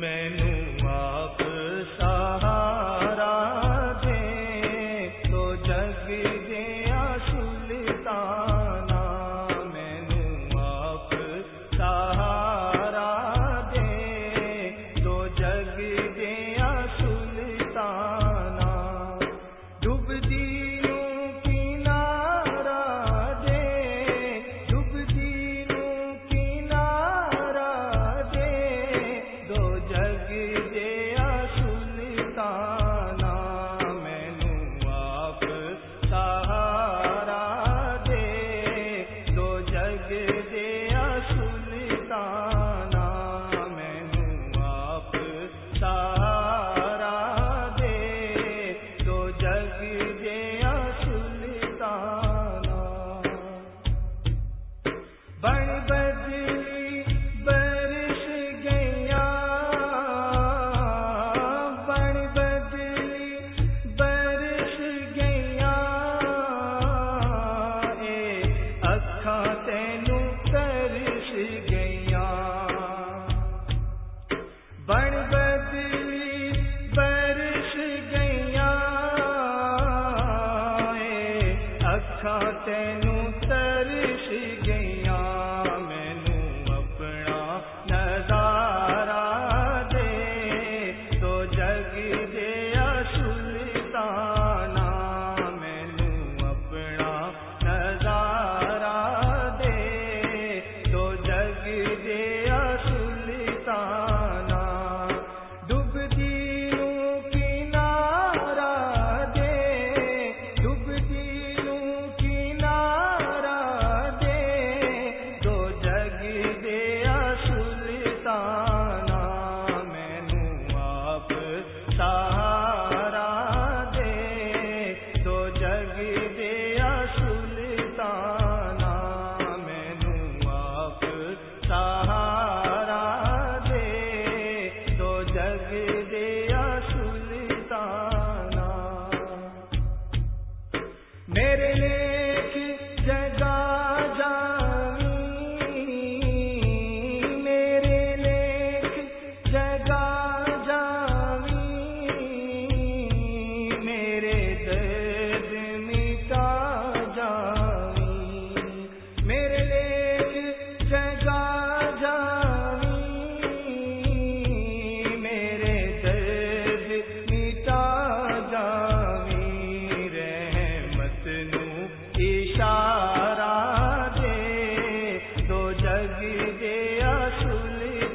میں نو چھا تین ترسی سارا دے دو جگ دیا سلطانہ مینو دے دو جگ دیا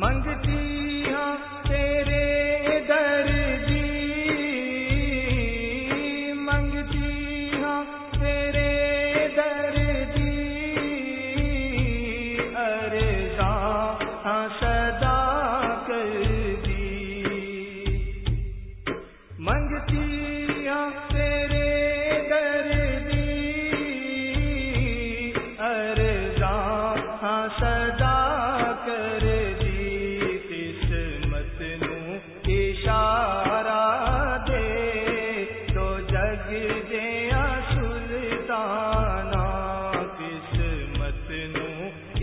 منگتی ہاں تیرے در جی منگتی ہاں تیرے در جی ارے ہاں سدا کر دی۔ منگتی ہاں تیرے در دی ارے ہاں سدا قسمت